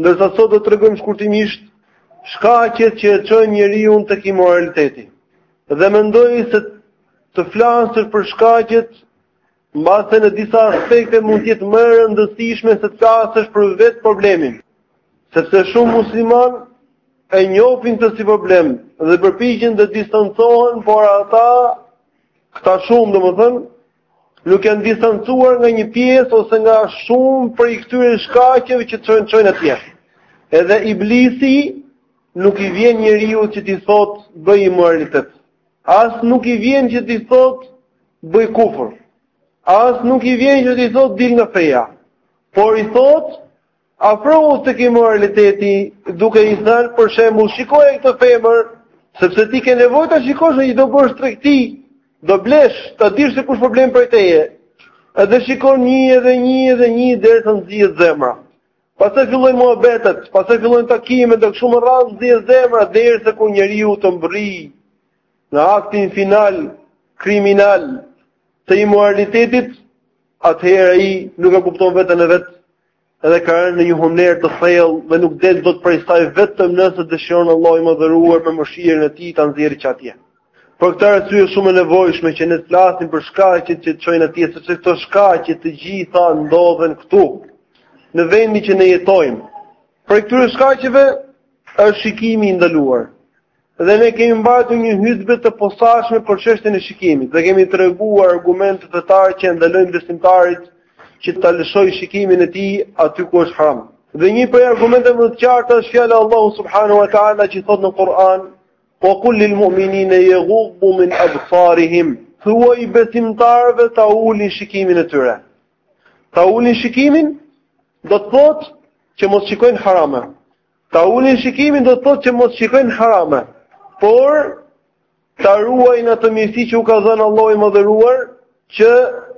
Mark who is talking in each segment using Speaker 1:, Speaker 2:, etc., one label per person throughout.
Speaker 1: Ndërsa sot do të tregojmë shkurtimisht shkaqet që e çojnë njeriu tek imoraliteti. Dhe mendoj se të flasësh për shkaqet mbase në disa aspekte mund të jetë më e rëndësishme se të flasësh për vetë problemin. Sepse shumë muslimanë e njohin këtë si problem dhe përpiqen të distancohen, por ata këta shumë, domethënë, Nuk janë distancuar nga një pjesë ose nga shumë prej këtyre shkaqeve që të çojnë atje. Edhe iblisi nuk i vjen njeriut që t'i thotë bëj imoralitet. As nuk i vjen që t'i thotë bëj kufër. As nuk i vjen që t'i thotë dil nga feja. Por i thotë Afrohu tek imoraliteti, duke i thënë për shembull, shikoje këtë femër, sepse ti ke nevojë ta shikosh, do bësh tregti, do blesh, ta dish se kush po blen prej teje. Edhe shikon një edhe një edhe një derisa nxihet zemra. Pastaj fillojnë muhabetet, pastaj fillojnë takimet, dhe kështu me radhë nxihet zemra derisa kur njeriu të mbërrijë në aktin final kriminal të imoralitetit, atëherë ai nuk e kupton veten e vet, edhe ka rënë në një humnerë të thellë dhe nuk del dot prej saj vetëm nëse dëshiron Allahu i Madhëruar me mëshirën e tij ta nxjerrë që atje. Për këtë arsye është shumë e nevojshme që ne të flasim për shkaqet që të çojnë atje, sepse këto shkaqe të gjitha ndodhen këtu, në vendin që ne jetojmë. Prej këtyre shkaqeve është shikimi i ndaluar. Dhe ne kemi mbajtur një hutbe të posaçme për çështjen e shikimit dhe kemi treguar argumentet fetare që ia ndalojnë besimtarit që ta lëshojë shikimin e tij aty ku është haram. Dhe një prej argumenteve më të qarta është fjala e Allahut subhanahu wa taala që thotë në Kur'an: "Wa qul lil mu'minina yaghuddu min absarihim" Thuaju besimtarëve ta ulin shikimin e tyre. Ta ulin shikimin do të thotë që mos shikojnë harame. Ta ulin shikimin do të thotë që mos shikojnë harame, por ta ruajnë atë mirësi që u ka dhënë Allahu i Madhëruar që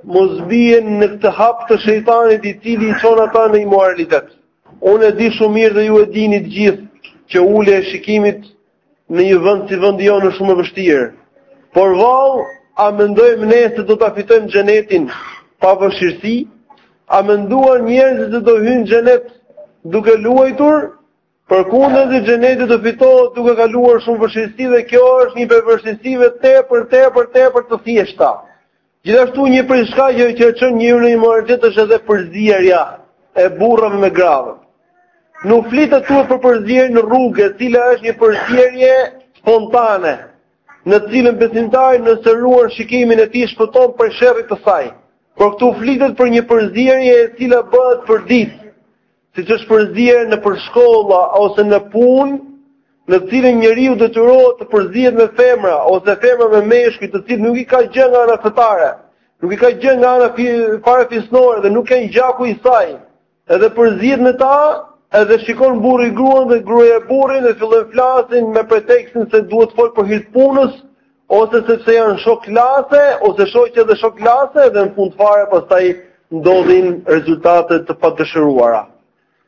Speaker 1: mos bien në këtë hap të shejtanit i cili i çon ata në imoralitet. Unë e di shumë mirë dhe ju e dini të gjithë që ulja e shikimit në një vend si vendi jonë është shumë e vështirë. Por vallë, a mendojmë ne se do ta fitojmë xhenetin pa vështirësi? A menduan njerëzit se do hyjnë në xhenet duke luajtur? Përkundrazi xheneti do fitohet duke kaluar shumë vështirësi dhe kjo është një prej vështirësive tepër tepër tepër të thjeshta. Gjithashtu një prej shkaqeve që e çon njeriu në imoralitet është edhe përzierja e burrave me gratë. Nuk flitet këtu për përzierje në rrugë, e cila është një përzierje spontane, në të cilën besimtari nëse ruan shikimin e tij shpëton prej sherrit të saj. Por këtu flitet për një përzierje e cila bëhet përditë, siç është përzier nëpër shkolla ose në punë, në të cilën njeriu detyrohet të përzihet me femra ose femra me meshkuj, të cilët nuk i ka gjë nga ana fetare, nuk i ka gjë nga ana farefisnore dhe nuk kanë gjaku i saj. Edhe përzihet me ta, edhe shikon burri gruan dhe gruaja burrin dhe fillojnë flasin me pretekstin se duhet fol për hir të punës, ose sepse janë shok klase, ose shoqe dhe shok klase, dhe në fund fare pastaj ndodhin rezultate të padëshiruara.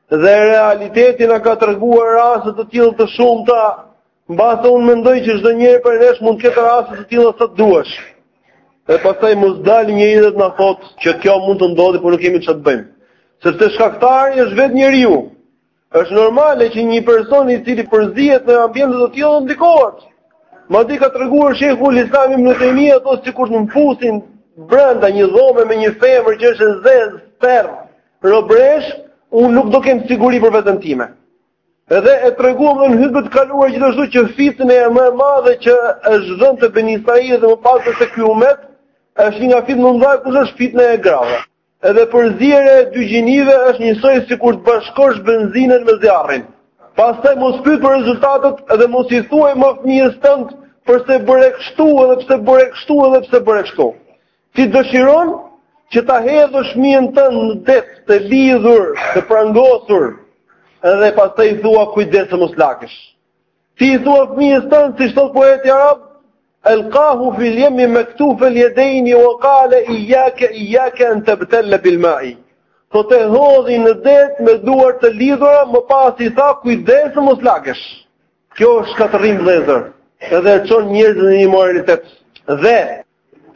Speaker 1: Dhe realiteti na ka treguar raste të tilla të shumta, mbase unë mendoj që çdo njeri prej nesh mund të ketë raste të tilla sa të duash. Dhe pastaj mos dali njeri dhe të na thotë që kjo mund të ndodhi, por nuk kemi çfarë të bëjmë. Sepse shkaktari është vetë njeriu. Është normale që një person i cili përzihet në ambiente të tilla të ndikohet. Madje ka treguar Shejhul Islam Ibn Tejmije ka thënë sikur të më fusin brenda një dhome me një femër që është e zezë, sterr, robëreshë, unë nuk do kem siguri për veten time. Edhe e treguam në hutbën e kaluar gjithashtu që fitneja më e madhe që është dhënë te Beni Israilët edhe më pas te ky umet është një nga fitnet më të mëdha kush është fitneja e grave. Edhe përzierja e dy gjinive është njësoj sikur të bashkosh benzinën me zjarrin. Pastaj mos pyt për rezultatet edhe mos i thuaj më fëmijës tënd përse bëre kështu edhe përse bëre kështu edhe përse bëre kështu. Ti dëshiron që ta hedhësh fëmijën tënd në det të lidhur, të prangosur edhe pastaj i thua kujdes se mos lagesh. Ti i thua fëmijës tënd siç thotë poeti arab, alqahu fi al-yam maktuf al-yadayn wa qala iyyaka iyyaka an tabtalla bil ma'i. Thotë e hodhi në det me duar të lidhura, më pas i tha kujdes se mos lagesh. Kjo është shkatërrim vëllezër. Edhe e çon njerëzit në imoralitet. Dhe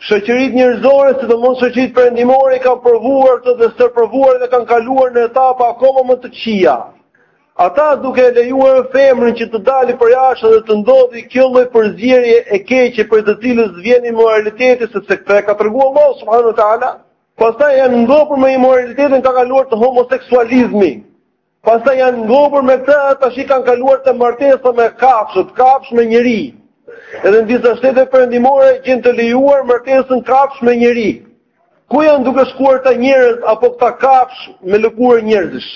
Speaker 1: Shoqëritë njerëzore, sidomos shoqëritë perëndimore, e kanë provuar këtë dhe stërprovuar dhe kanë kaluar në etapa akoma më të këqija. Ata duke e lejuar femrën që të dalë përjashta dhe të ndodhi kjo lloj përzierje e keqe prej së cilës vjen imoraliteti sepse këtë e ka treguar Allahu subhanahu wa taala, pastaj janë ngopur me imoralitetin kanë kaluar te homoseksualizmi. Pastaj janë ngopur me këtë, tashi kanë kaluar te martesa me kafshët, kafshë me njeri. Edhe në disa shtete perëndimore gjen të lejuar martesën kafshë me njeri. Ku janë duke shkuar këta njerëz apo këta kafshë me lëkurë njerëzish?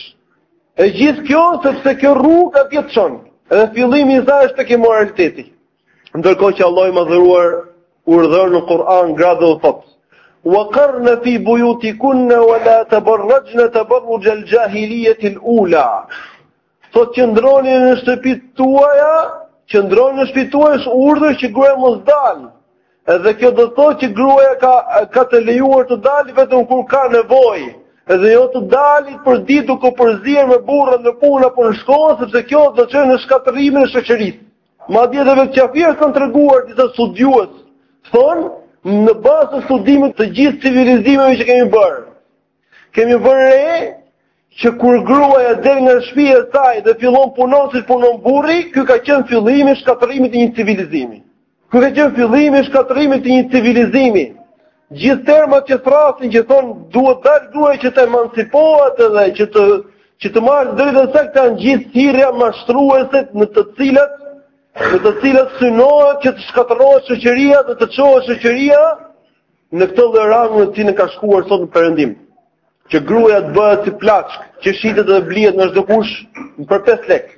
Speaker 1: E gjithë kjo sepse kjo rrugë atje të çon. Edhe fillimi i saj është tek imoraliteti. Ndërkohë që Allah i madhëruar urdhëron në Kur'an gratë dhe u thotë: "Wa qarna fi buyutikunna wa la tabarrajna tabarruj al-jahiliyyah al-ula." Thotë qëndroni në shtëpitë tuaja, qëndroni në shtëpitë tuaja është urdhër që gruaja mos dal. Edhe kjo do të thotë që gruaja ka ka të lejuar të dalë vetëm kur ka nevojë. Edhe jo të dali përditë duke u përzier me burrat në punë apo në shkollë, sepse kjo do të çojë në shkatërrimin e shoqërisë. Madje edhe vetë qafirët kanë treguar disa studiues, thonë në bazë të studimit të gjithë civilizimeve që kemi bërë. Kemi vërë re që kur gruaja del nga shpia e saj dhe fillon punon si punon burri, ky ka qenë fillimi i shkatërrimit të një civilizimi. Ky ka qenë fillimi i shkatërrimit të një civilizimi. Gjithë termat që thërrasin që thonë duhet dal gruaja që të emancipohet edhe që të që të marrë të drejtën e saj këto janë gjithë thirrje mashtruese në të cilat në të cilat synohet që të shkatërrohet shoqëria dhe të çohet shoqëria në këtë lloj rrangu në të cilin ka shkuar sot në perëndim. Që gruaja të bëhet si plaçkë, që shitet dhe blihet nga çdokush për 5 lek.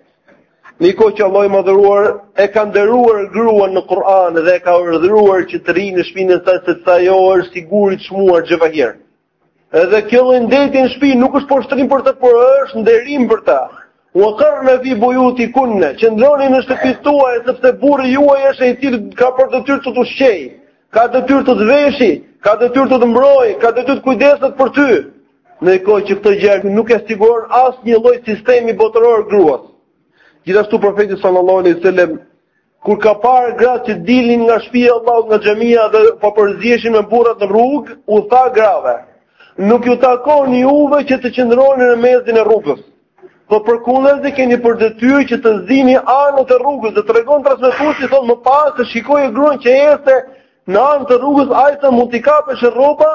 Speaker 1: Ndërkohë që Allahu i madhëruar e ka nderuar gruan në Kur'an dhe e ka urdhëruar që të rrijë në shpinë e saj sepse ajo është si gur i çmuar, xhevahir. Edhe kjo lloj ndejtje në shpi nuk është poshtërim për të, por është nderim për ta. Wa qarna fi buyutikunna, qëndroni në shtëpitë tuaja sepse burri juaj është ai i cili ka për detyrë të të ushqejë. Ka detyrë të të veshi, ka detyrë të të mbrojë, ka detyrë të kujdeset për ty. Ndërkohë që këtë gjë nuk e siguron asnjë lloj sistemi botëror gruas. Gjithashtu profeti sallallahu alaihi wasallam kur ka parë gratë që dilnin nga shtëpia e Allahut nga xhamia dhe po përzieshin me burrat në rrugë, u tha grave: Nuk ju takon juve që të qëndroni në mesin e rrugës. Por përkundrazi keni për detyrë që të zini anët e rrugës, dhe tregon transmetuesi, thotë më pas të shikoje gruan që ecte në anë të rrugës, aty mund t'i kapeshe rroba,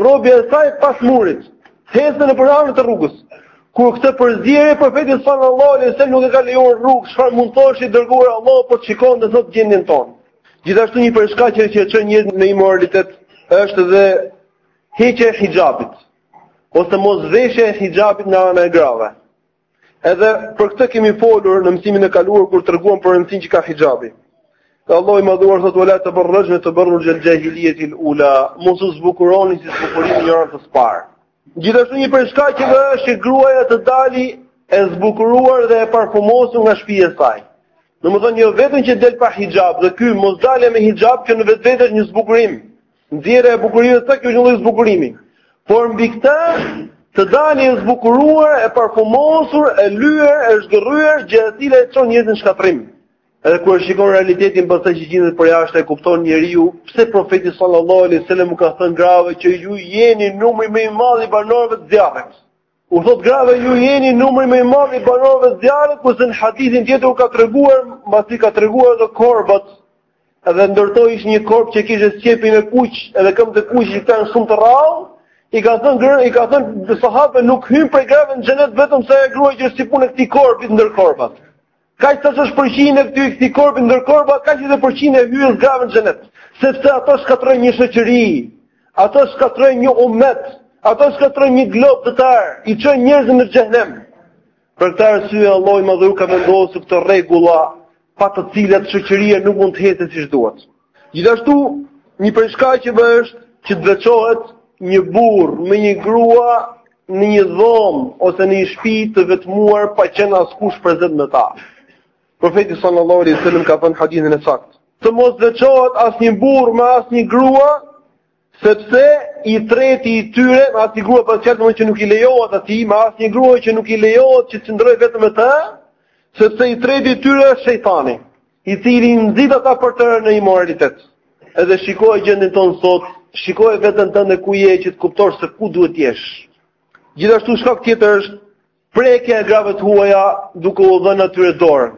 Speaker 1: rrobja e saj pas murit, ecte nëpër anët e rrugës. Kur këtë përzierje profeti sallallahu alaihi wasallam nuk e ka lejuar në rrugë, çfarë mund të thoshte i dërguari i Allahut, po të shikonte sot gjendjen tonë. Gjithashtu një përshka që që që një në imoralitet është edhe heqja e hijabit. ose mos veshja e hijabit nga ana e grave. Edhe për këtë kemi folur në mësimin e kaluar kur treguam për rëndësinë që ka hijabi. Dhe Allah i madhëruar thotë wa la tabarrajna tabarruj al-jahiliyyah al-ula, mos u zbukuroni si zbukurimi i injorancës së parë. Gjithashtu një prej shkaqeve është që gruaja të dali e zbukuruar dhe e parfumosur nga shpia e saj. Domethënë jo vetëm që del pa hijab dhe kjo mosdalje me hijab që në vetvete është një zbukurim. Nxjerrja e bukurive është kjo një lloj zbukurimi. Por mbi këta të dali e zbukuruar, e parfumosur, e lyer, e zhgërryer, gjë e cila e çon njerëzit në shkatrrim. Edhe kur e shikon realitetin pastaj që gjindet përjashta e kupton njeriu pse profeti sallallahu alaihi wasallam u ka thënë grave që ju jeni numri më i madh i banorëve të zjarrit. U thot grave ju jeni numri më i madh i banorëve të zjarrit, kurse në hadithin tjetër u ka treguar, mbasi ka treguar edhe korbat, edhe ndër to ish një korb që kishte sqepin e kuq, edhe këmbët e kuqe që janë shumë të rrallë, i ka thënë grë, i ka thënë sahabët nuk hyn prej grave në xhenet vetëm sa ajo grua që është si puna e këtij korbi ndër korbat. Kaq sa është përqindja e këtij këtij korbi ndër korba, kaq është përqindja e hyrjes grave në xhenet, sepse ato shkatërrojnë një shoqëri, ato shkatërrojnë një umet, ato shkatërrojnë një glob të tërë, i çojnë njerëzit në xhenem. Për këtë arsye Allahu i Madhëruar i ka vendosur këto rregulla pa të cilat shoqëria nuk mund të jetë siç duhet. Gjithashtu, një prej shkaqeve është që të veçohet një burrë me një grua në një dhomë ose në një shtëpi të vetmuar pa qenë askush prezent me ta. Profeti sallallahu alaihi wasallam ka thënë në hadithin e saktë, të mos veçohet asnjë burrë me asnjë grua Sepse i treti i tyre me asnjë grua pas çka domthonjë që nuk i lejohet atij, me asnjë grua që nuk i lejohet që të qëndrojë vetëm me të, sepse i treti i tyre është shejtani, i cili i nxit ata për të rënë në imoralitet. Edhe shikoje gjendjen tonë sot, shikoje veten tënde ku je që të kuptosh se ku duhet të jesh. Gjithashtu shkak tjetër është Prekja e grave të huaja duke u dhënë atyre dorën.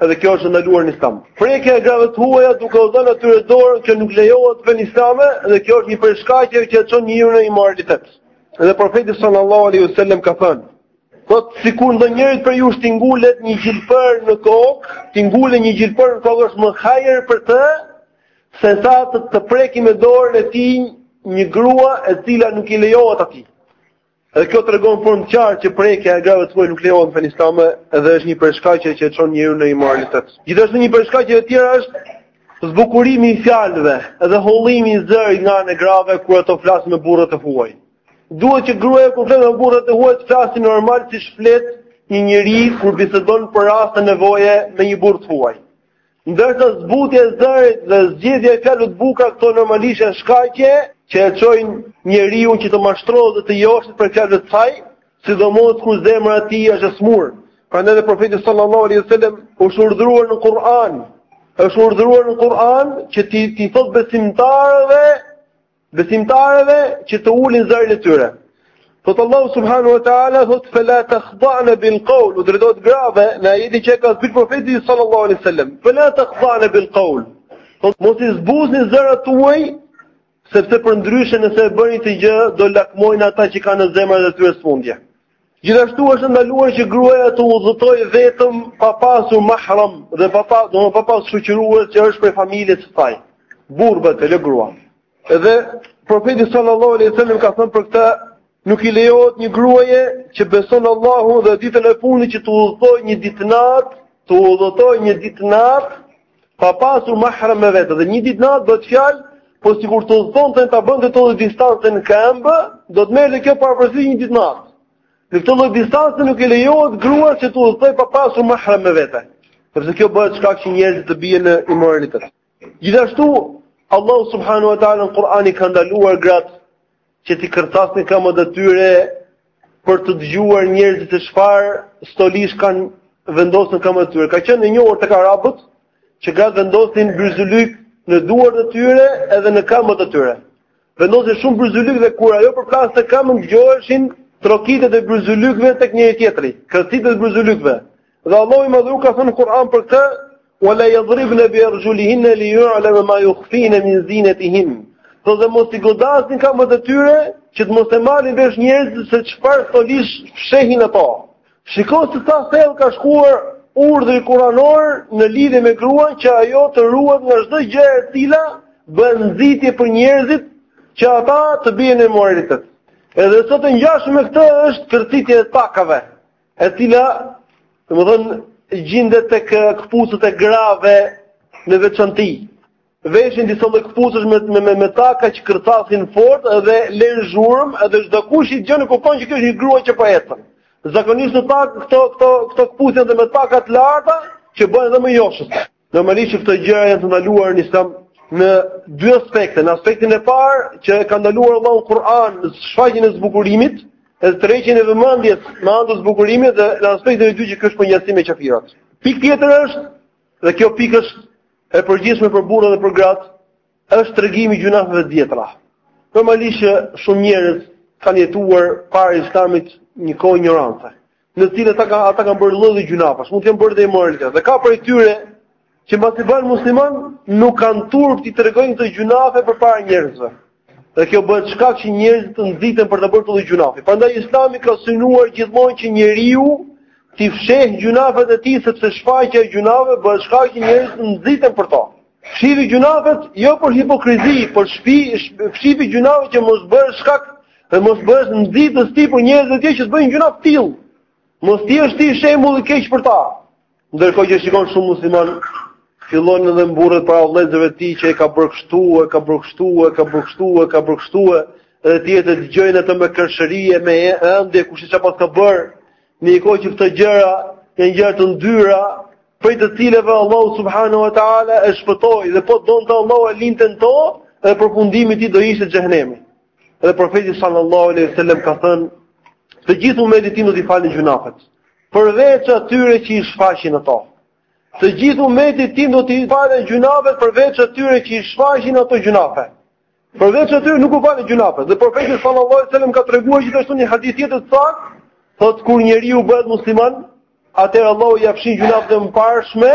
Speaker 1: Edhe kjo është ndaluar në Islam. Prekja e grave të huaja duke u dhënë atyre dorën që nuk lejohet në fenë islame, dhe kjo është një prej shkaqeve që çon njeriun në imoralitet. Dhe profeti sallallahu alaihi wasallam ka thënë: "Thot sikur ndonjërit prej jush t'i ngulet një gjilpër në kokë, t'i ngulet një gjilpër në kokë është më hajër për të se sa të, të preki me dorën e tij një grua e cila nuk i lejohet atij." Edhe kjo tregon në formë të qartë që prekja e grave të huaja nuk lejohet në fenë islame edhe është një prej shkaqeve që e çon njeriun në imoralitet. Gjithashtu një prej shkaqeve të tjera është zbukurimi i fjalëve edhe hollimi i zërit nga ana e grave kur ato flasin me burrat e huaj. Duhet që gruaja kur flet me burrat e huaj të flasë normal siç flet një njeri kur bisedon për raste nevoje me një burrë të huaj. Ndërsa zbutja e zërit dhe zgjidhja e fjalëve të bukura këto normalisht janë shkaqe që e çojnë njeriun që të mashtrohet dhe të joshet prej fjalëve të saj, sidomos kur zemra e tij është e smur. Prandaj edhe profeti sallallahu alaihi wasallam është urdhëruar në Kur'an, është urdhëruar në Kur'an që t'i t'i thotë besimtareve besimtareve që të ulin zërin e tyre. Thot Allahu subhanahu wa taala thot fala takhda'na bil qawl u drejtohet grave në ajetin që ka zbritur profeti sallallahu alaihi wasallam. Fala takhda'na bil qawl. Thot mos i zbuzni zërat tuaj sepse për ndryshe nëse e bëni këtë gjë do lakmojnë ata që kanë në zemrat e tyre sëmundje. Gjithashtu është ndaluar që gruaja të udhëtojë vetëm pa pasur mahram dhe pa pa, domethënë pa pasur shoqërues që është prej familjes së saj. Burrë pra, jo grua. Edhe profeti sallallahu alaihi wasallam ka thënë për këtë nuk i lejohet një gruaje që beson Allahun dhe ditën e fundit që të udhëtojë një ditë natë, të udhëtojë një ditë natë Pa pasur mahrem me vete dhe një ditë natë bëhet fjalë, po sikur të udhëtonte ta bënte këtë lloj distance në këmbë, do të merrte kjo përafërsisht një ditë natë. Në këtë lloj distance nuk i lejohet gruas që të udhëtojë pa pasur mahrem me vete, sepse kjo bëhet shkak që njerëzit të bien në imoralitet. Gjithashtu, Allah subhanahu wa taala në Kur'an i ka ndaluar gratë që t'i kërcasin këmbët e tyre për të dëgjuar njerëzit se çfarë stolish kanë vendosur në këmbët e tyre. Ka qenë e njohur tek arabët që gratë vendosnin bryzylyk në duart e tyre edhe në këmbët e tyre. Vendosnin shumë bryzylyk dhe kur ajo përplaste këmbën dëgjoheshin trokitjet e bryzylykëve tek njëri-tjetri, kërcitjet e bryzylykëve. Dhe Allahu i Madhëruar ka thënë në Kur'an për këtë, "Wala yadribna bi arjulihinna li yu'lama ma yukhfina min zinatihin." Thotë të mos i godasin këmbët e tyre, që të mos e marrin vesh njerëzit se çfarë stolish fshehin ato. Shiko se sa thellë ka shkuar urdhri kuranor në lidhje me gruan që ajo të ruhet nga çdo gjë e cila bën nxitje për njerëzit që ata të bien në imoralitet. Edhe sot e ngjashme me këtë është kërcitja e takave. e cila, domethënë, gjindet te këpucët e grave në veçanti. Veshin disa lloj këpucësh me, me, me, me taka që kërcasin fort edhe lënë zhurmë edhe çdokush i dëgjon e kupton që kjo është një grua që po ecën. Zakonisht në fakt këto, këto, këto këpucë janë dhe me taka të larta që bëhen edhe më joshëse. Normalisht që këto gjëra janë të ndaluara në Islam në dy aspekte. Në aspektin e parë, që e ka ndaluar Allahu në Kur'an, shfaqjen e zbukurimit, dhe tërheqjen e vëmendjes me anë të zbukurimit dhe në aspektin e dytë që kjo është përngjasim me qafirat. Pikë tjetër është, dhe kjo pikë është e përgjithshme për burra dhe për gratë, është tregimi i gjynafeve të vjetra. Normalisht që shumë njerëz kanë jetuar para Islamit një kohë injorante. në të cilën ata ata kanë bërë lloj-lloj gjynafesh, mund të kenë bërë dhe imoralitet. Dhe ka prej tyre që mbasi bëhen muslimanë, nuk kanë turp t'i tregojnë këto gjynafe përpara njerëzve. Dhe kjo bëhet shkak që njerëzit të nxiten për të bërë këto gjynafe. Prandaj Islami ka synuar gjithmonë që njeriu t'i fshehë gjynafet e tij sepse shfaqja e gjynave bëhet shkak që njerëzit të nxiten për to. Fshifi gjynafet jo për hipokrizi, por fshifi gjynafet që mos bëhesh shkak dhe mos bëhesh nxitës ti për njerëzit e tjerë që të bëjnë gjynaf të tillë. Mos të jesh ti shembull i keq për ta. Ndërkohë që shikon shumë musliman fillon edhe mburret para vëllezërve të tij që e ka bërë kështu, e ka bërë kështu, e ka bërë kështu, e ka bërë kështu, edhe të tjerët dëgjojnë atë me kërshëri e me ëndje kush e ça paska bërë. Në një kohë që këto gjëra janë gjëra të ndyra, prej të cilëve Allahu subhanahu wa taala e shpëtoi dhe po donte Allahu e linte në to, dhe përfundimi i tij do ishte xhehenemi. Dhe profeti sallallahu alaihi wasallam ka thënë, të gjithë umetit tim do t'i falin gjunafet, përveç atyre që i shfaqin ato. Të gjithë umetit tim do t'i falin gjunafet përveç atyre që i shfaqin ato gjynafe. Përveç atyre nuk u falen gjynafet. Dhe profeti sallallahu alajhi wasallam ka treguar gjithashtu një hadith tjetër të saktë, thotë kur njeriu bëhet musliman, atëherë Allahu ia fshin gjynafet e mëparshme,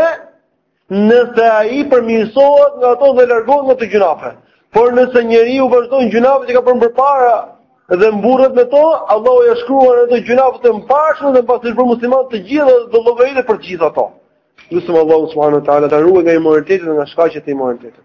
Speaker 1: nëse ai përmirësohet nga ato dhe largohet nga ato gjynafe. Por nëse njeriu vazhdon gjynafet që ka bërë përpara dhe mburret me to, Allahu ia shkruan ato gjynafet e mëparshme dhe pasi është bërë musliman të gjitha dhe do llogaritet për të gjitha ato. Lusim Allahun subhanahu wa taala të na ruajë nga imoraliteti dhe nga shkaqet e imoralitetit.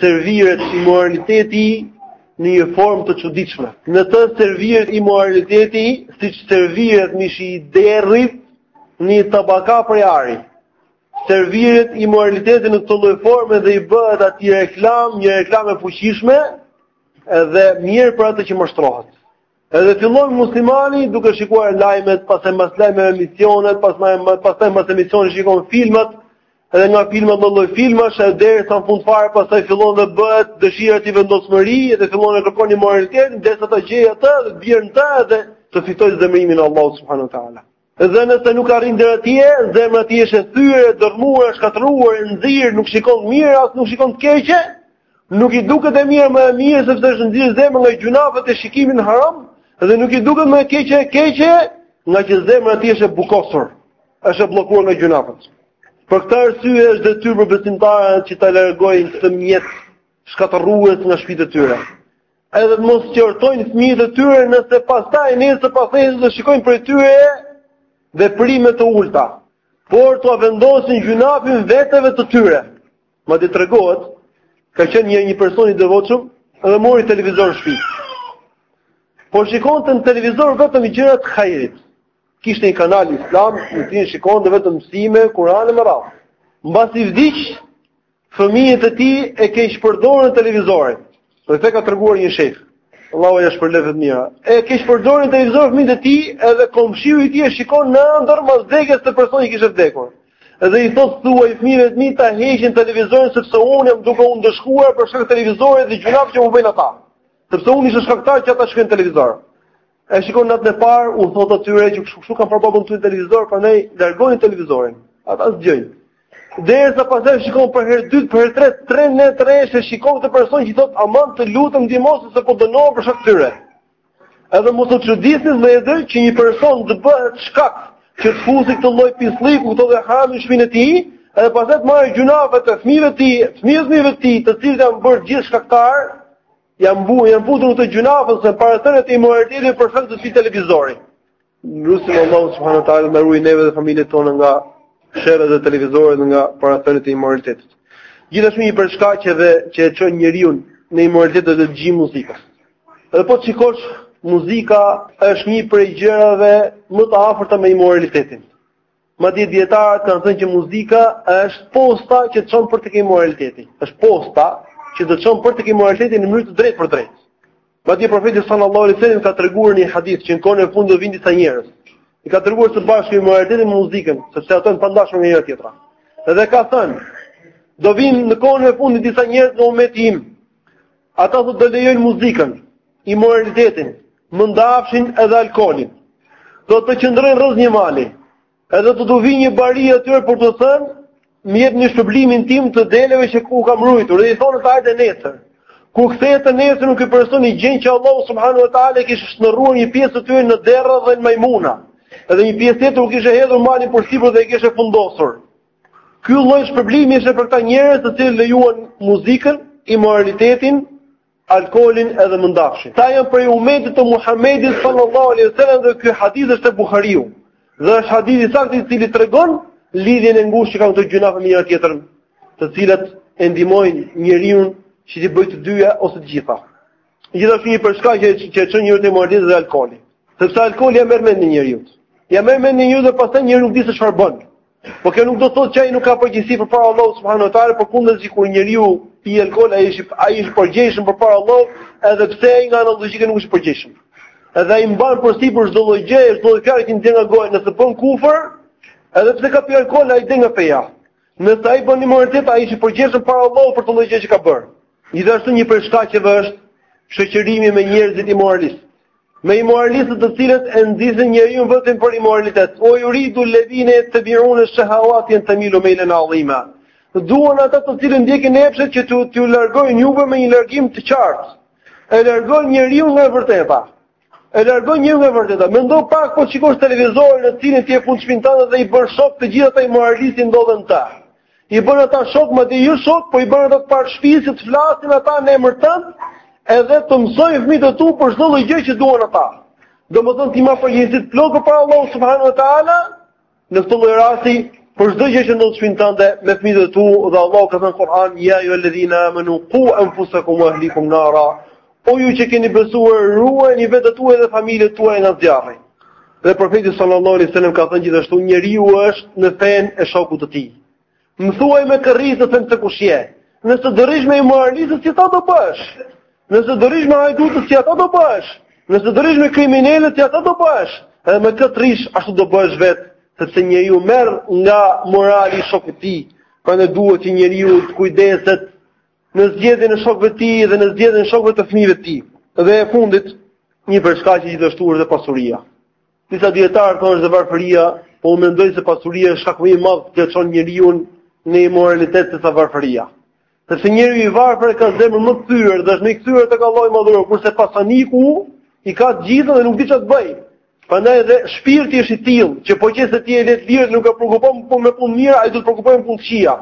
Speaker 1: serviret imoraliteti në një formë të çuditshme. Në të serviret imoraliteti, siç serviret mishi i derrit në një tabaka prej ari. Serviret imoraliteti në këtë lloj forme dhe i bëhet atij reklamë, një reklamë e fuqishme dhe mjerë për atë që mashtrohet. Edhe fillon muslimani duke shikuar lajmet, pastaj mbas lajmeve emisionet, pastaj pastaj mbas emisioneve shikon filmat, edhe nga filmat lloj-lloj filmash, e derisa në fund fare pastaj fillon të bëhet dëshira e tij vendosmëri dhe fillon e kërkon imoralitetin, derisa ta gjejë atë, të bjerë në të dhe të fitojë zemërimin e Allahut subhanuhu teala. Dhe nëse nuk arrin deri atje, zemra e tij është e thyer, e dërmuar, e shkatërruar, e nxirë, nuk shikon të mirë as nuk shikon të keqe, nuk i duket e mirë më e mirë sepse është nxirë zemra nga gjynafet e shikimit në haram dhe nuk i duket më e keqe e keqe ngaqë zemra e tij është e bukosur, është e bllokuar nga gjynafet. Për këtë arsye është detyrë për besimtarët që ta largojnë këtë mjet shkatërrues nga shpitë e tyre. Edhe mos qortojnë fëmijët e tyre nëse pastaj nesër pasnesër do shikojnë prej tyre veprime të ulta, por t'ua vendosin gjynafin veteve të tyre. Madje tregohet, ka qenë një, një person i devotshëm dhe mori televizor në shpi. Por shikonte në televizor vetëm gjëra të hajrit. Kishte një kanal islam, në të cilin shikonte vetëm mësime, Kuran e me radhë. Mbasi vdiq, Fëmijët e tij e keqpërdorin televizorin. Dhe këtë e ka treguar një sheh. Allahu ia shpërbleftë me të mira. E keqpërdorin televizorin fëmijët e tij, edhe komshiu i tij e shikon në ëndërr mas vdekjes të personit që kishte vdekur. Edhe i thotë thuaju fëmijëve të mi ta heqin televizorin sepse unë jam duke u ndëshkuar për shkak të televizorit dhe gjynaheve që bëjnë ata. Sepse unë isha shkaktar që ata shikojnë televizor. E shikon natën e parë, u thotë atyre që kështu kështu kam parë babën tuaj televizor, prandaj largoni televizorin. Ata s'dëgjojnë. Derisa pastaj shikon për herë të dytë, për herë të tretë, tre net rresht e shikon këtë person që thotë aman të lutem ndihmo se po dënohem për shkak të tyre. Edhe mos u çudisni vëllezër që një person të bëhet shkak që të fusi këtë lloj pislliku këtë lloj harami në shpinë e tij, edhe pastaj të marrë gjynahet e fëmijëve të tij, fëmijëve të tij, të cilët janë bërë gjithë shkaktar, Janë fu, janë futur në këto gjynahe si parathëniet e imoralitetit për shkak të këtij televizori. Lusim Allahun subhanahu wa taala na ruajë neve dhe familjet tona nga sherret e televizorit dhe nga parathëniet e imoralitetit. Gjithashtu një prej shkaqeve që e çon njeriun në imoralitet është dëgjimi muzikës. Edhe po të shikosh muzika është një prej gjërave më të afërta me imoralitetin. Madje dijetarët kanë thënë që muzika është posta që të çon për teke imoraliteti. Është posta që të çon për teke imoraliteti në mënyrë të drejtpërdrejtë. Madje profeti sallallahu alaihi wasallam ka treguar në një hadith që në kohën e fundit do vijnë disa njerëz. I ka treguar së bashku imoralitetin me muzikën, sepse ato janë të pandashme nga njëra tjetra. Dhe ka thënë, do vijnë në kohën e fundit disa njerëz në umetin tim. Ata thotë do lejojnë muzikën, imoralitetin, mëndafshin edhe alkoolin. Do të qëndrojnë rrëz një mali, edhe do t'u vijë një bari atyre për t'u thënë, më jepni shpërblimin tim të deleve që ju kam rujtur, dhe i thonë hajde nesër. Kur kthehet të nesërmen ky person i gjen që Allahu subhanahu wa taala i kishte shndërruar një pjesë të tyre në derra dhe në majmunë. Edhe një pjesë tjetër u kishte hedhur malin përsipër dhe i kishte fundosur. Ky lloj shpërblimi është për këta njerëz të cilët lejuan muzikën, imoralitetin, alkoolin edhe mëndafshin. Ata janë prej umetit të Muhammedit sallallahu alaihi wasallam dhe ky hadith është te Buhariu. Dhe është hadith i saktë i cili tregon lidhjen e ngushtë që kanë këto gjynahe me njëra tjetrën, të cilat e ndihmojnë njeriun që t'i bëjë të dyja ose të gjitha. Gjithashtu një prej shkaqeve që çon njeriun te imoraliteti edhe alkooli. Sepse alkooli ia merr mendjen njeriut. Ia merr mendjen njeriut dhe pastaj njeriu nuk di se çfarë bën. Po kjo nuk do të thotë që ai nuk ka përgjegjësi përpara Allahut subhanuhu teala, përkundrazi kur njeriu pi alkool, ai është ai është i përgjegjshëm përpara Allahut, edhe pse ai nga ana logjike nuk është i përgjegjshëm. Edhe ai mban përsipër çdo lloj gjëje, çdo lloj fjalë që nxjerr nga goja, nëse bën kufër, edhe pse ka pi alkool, ai del nga feja. Nëse ai bën imoralitet, ai është i përgjegjshëm para Allahut për çdo lloj gjë që ka bërë. Gjithashtu një prej shkaqeve është shoqërimi me njerëzit imoralistë. Me imoralistë të cilët e nxizin njeriu vetëm për imoralitet. Wa yuridu alladhina yattabi'una ash-shahawati an tamilu maylan 'azima. Duan ata të cilët ndjekin epshet që t'ju largojnë juve me një largim të qartë. E largojnë njeriun nga e vërteta. E largojnë njeriun nga e vërteta. Mendo pak po shikosh televizorin të cilin ti e fut në shpinë tënde dhe i bën shok të gjithë ata imoralistë që ndodhen në të. I bën ata shok, madje jo shok, po i bën ata të parë të shpisë që të flasin ata në emër tënd, edhe t'i mësojnë fëmijët e tu për çdo lloj gjë që duan ata. Domethënë ti mban përgjegjësi të plotë për para Allahut subhanahu wa taala, Në këtë lloj rasti, për çdo gjë që ndodh në shpinë tënde me fëmijët e tu dhe Allahu ka thënë në Kur'an ya ja, ayyuhalladhina amanu qu anfusakum wa ahlikum nara o ju që keni besuar ruajeni veten tuaj dhe familjet tuaj nga zjarri dhe profeti sallallahu alaihi wasallam ka thënë gjithashtu njeriu është në fenë e shokut të tij Më thuaj me kë rri, të të them se kush je. Nëse do rrish me imoralistët si ata do bëhesh. Nëse do rrish me hajdutët si ata do bëhesh. Nëse do rrish me kriminelët si ata do bëhesh. Edhe me kë të rrish ashtu do bëhesh vetë, sepse njeriu merr nga morali i shokut të tij. Prandaj duhet që njeriu të kujdeset në zgjedhjen e shokëve të tij dhe në zgjedhjen e shokëve të fëmijëve të tij. Dhe e fundit, një prej shkaqeve gjithashtu është dhe pasuria. Disa dijetarë thonë se varfëria, po unë mendoj se pasuria është shkaku më i madh që e çon njeriun në imoralitet sesa varfëria. Sepse njeriu i varfër ka zemrën më të thyer dhe është më i kthyer tek Allahu i Madhëruar, kurse pasaniku i ka të gjitha dhe nuk di çfarë të bëjë. Prandaj edhe shpirti është i tillë, që po qe se ti e le të lirë, nuk e shqetëson me punë të mira, ai do të shqetësohet me punë të këqija.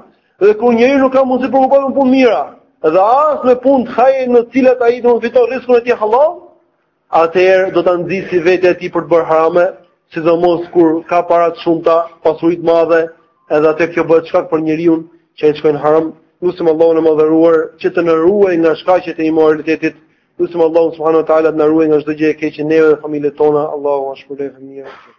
Speaker 1: Dhe kur njeriu nuk ka mundësi të shqetësohet me punë të mira, dhe as me punë të hajrit në të cilat ai do të fitojë riskun e tij halal, atëherë do ta nxisë vetja e tij për të bërë harame, sidomos kur ka para të shumta, pasuri të madhe, edhe atëherë kjo bëhet shkak për njeriun që ai shkon në haram, lusim Allahun e madhëruar që të na ruajë nga shkaqet e imoralitetit, lusim Allahun subhanahu wa taala të na ruajë nga çdo gjë e keqe neve dhe familjet tona, Allahu jua shpërbleftë me të mira.